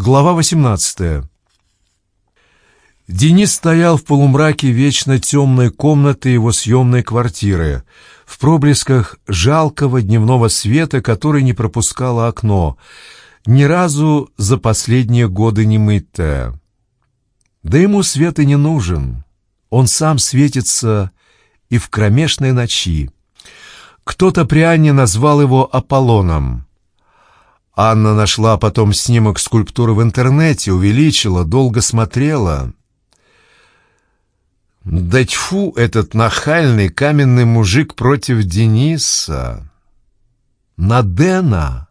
Глава 18 Денис стоял в полумраке вечно темной комнаты его съемной квартиры, в проблесках жалкого дневного света, который не пропускало окно, ни разу за последние годы не мытое. Да ему свет и не нужен, он сам светится и в кромешной ночи. Кто-то при Анне назвал его Аполлоном. Анна нашла потом снимок скульптуры в интернете, увеличила, долго смотрела — да тьфу, этот нахальный каменный мужик против Дениса. На Дэна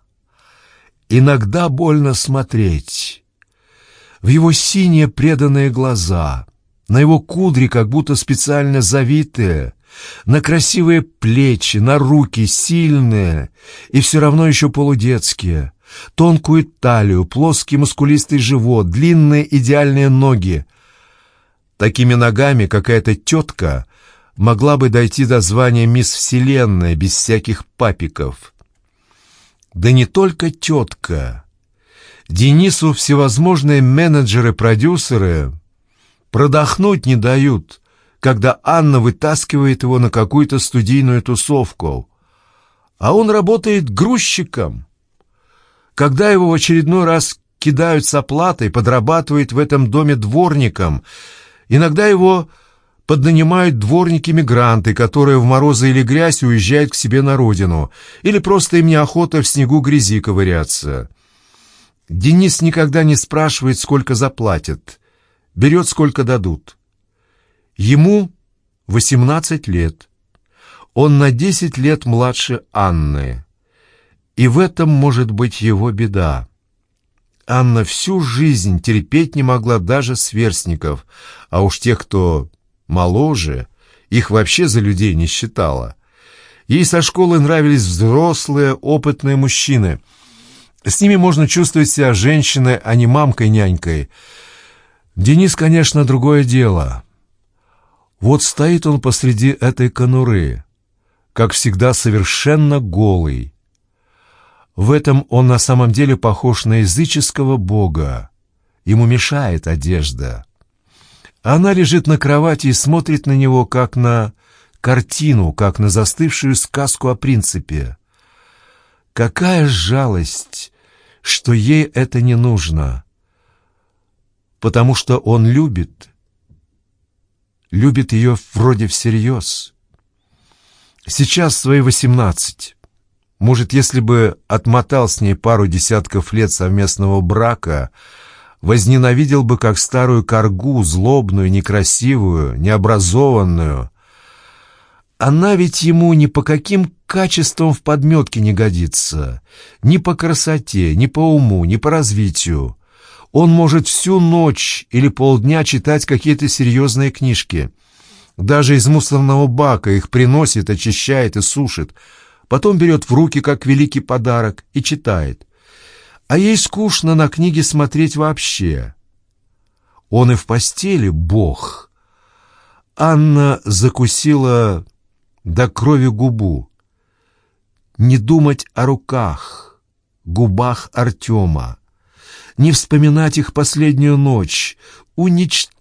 иногда больно смотреть. В его синие преданные глаза, на его кудри, как будто специально завитые, на красивые плечи, на руки сильные и все равно еще полудетские, тонкую талию, плоский мускулистый живот, длинные идеальные ноги — Такими ногами какая-то тетка могла бы дойти до звания «Мисс Вселенная» без всяких папиков. Да не только тетка. Денису всевозможные менеджеры-продюсеры продохнуть не дают, когда Анна вытаскивает его на какую-то студийную тусовку. А он работает грузчиком. Когда его в очередной раз кидают с оплатой, подрабатывает в этом доме дворником — Иногда его поднанимают дворники-мигранты, которые в морозы или грязь уезжают к себе на родину, или просто им неохота в снегу грязи ковыряться. Денис никогда не спрашивает, сколько заплатят, берет, сколько дадут. Ему 18 лет. Он на 10 лет младше Анны. И в этом может быть его беда. Анна всю жизнь терпеть не могла даже сверстников, а уж тех, кто моложе, их вообще за людей не считала. Ей со школы нравились взрослые, опытные мужчины. С ними можно чувствовать себя женщиной, а не мамкой-нянькой. Денис, конечно, другое дело. Вот стоит он посреди этой конуры, как всегда совершенно голый. В этом он на самом деле похож на языческого бога. Ему мешает одежда. Она лежит на кровати и смотрит на него, как на картину, как на застывшую сказку о принципе. Какая жалость, что ей это не нужно. Потому что он любит. Любит ее вроде всерьез. Сейчас свои восемнадцать. Может, если бы отмотал с ней пару десятков лет совместного брака, возненавидел бы как старую коргу, злобную, некрасивую, необразованную. Она ведь ему ни по каким качествам в подметке не годится, ни по красоте, ни по уму, ни по развитию. Он может всю ночь или полдня читать какие-то серьезные книжки. Даже из мусорного бака их приносит, очищает и сушит — потом берет в руки как великий подарок и читает. А ей скучно на книги смотреть вообще. Он и в постели бог. Анна закусила до крови губу. Не думать о руках, губах Артема, не вспоминать их последнюю ночь, уничтожить,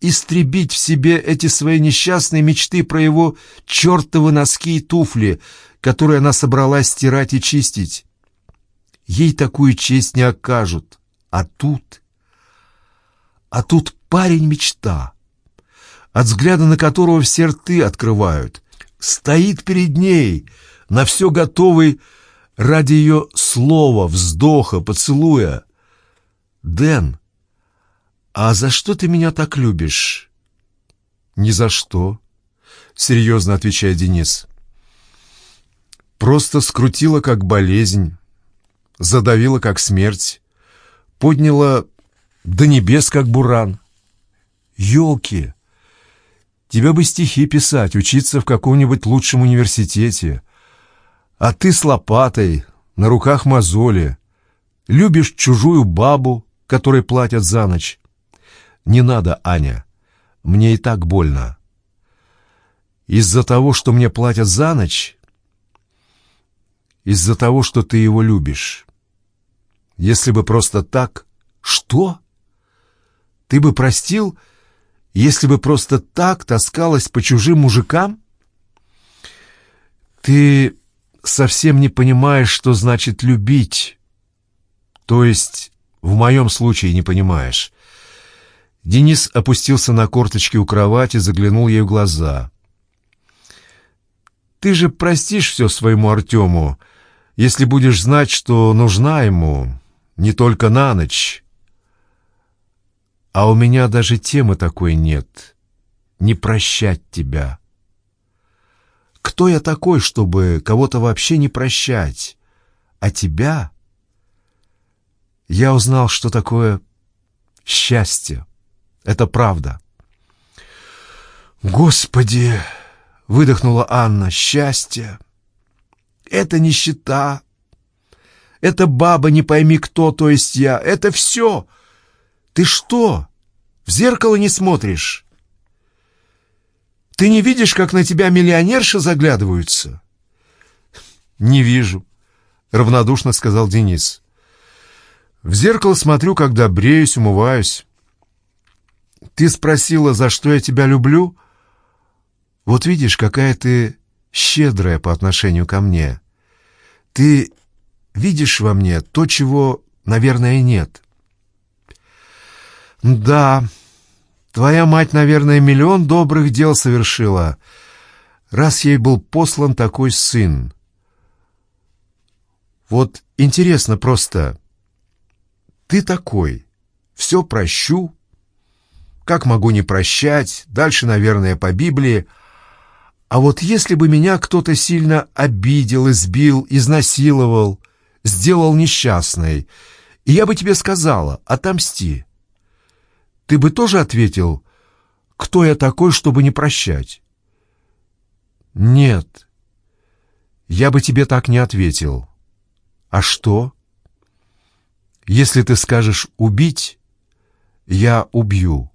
истребить в себе эти свои несчастные мечты про его чертовы носки и туфли — которую она собралась стирать и чистить. Ей такую честь не окажут. А тут... А тут парень-мечта, от взгляда на которого все рты открывают, стоит перед ней, на все готовый ради ее слова, вздоха, поцелуя. «Дэн, а за что ты меня так любишь?» «Ни за что», — серьезно отвечает Денис. Просто скрутила как болезнь, задавила как смерть, подняла до небес как буран. Ёлки! Тебе бы стихи писать, учиться в каком-нибудь лучшем университете. А ты с лопатой, на руках мозоли, любишь чужую бабу, которой платят за ночь. Не надо, Аня, мне и так больно. Из-за того, что мне платят за ночь, из-за того, что ты его любишь. Если бы просто так, Что? Ты бы простил, если бы просто так таскалась по чужим мужикам? Ты совсем не понимаешь, что значит любить. То есть, в моем случае не понимаешь. Денис опустился на корточки у кровати, заглянул ей в глаза. «Ты же простишь все своему Артему, если будешь знать, что нужна ему не только на ночь. А у меня даже темы такой нет. Не прощать тебя. Кто я такой, чтобы кого-то вообще не прощать? А тебя? Я узнал, что такое счастье. Это правда. Господи, выдохнула Анна, счастье. Это нищета. Это баба не пойми кто, то есть я. Это все. Ты что, в зеркало не смотришь? Ты не видишь, как на тебя миллионерши заглядываются? Не вижу, равнодушно сказал Денис. В зеркало смотрю, когда бреюсь, умываюсь. Ты спросила, за что я тебя люблю? Вот видишь, какая ты щедрая по отношению ко мне. Ты видишь во мне то, чего, наверное, нет. Да, твоя мать, наверное, миллион добрых дел совершила, раз ей был послан такой сын. Вот интересно просто, ты такой, все прощу, как могу не прощать, дальше, наверное, по Библии, а вот если бы меня кто-то сильно обидел, избил, изнасиловал, сделал несчастной, и я бы тебе сказала, отомсти, ты бы тоже ответил, кто я такой, чтобы не прощать? Нет, я бы тебе так не ответил. А что? Если ты скажешь «убить», я убью.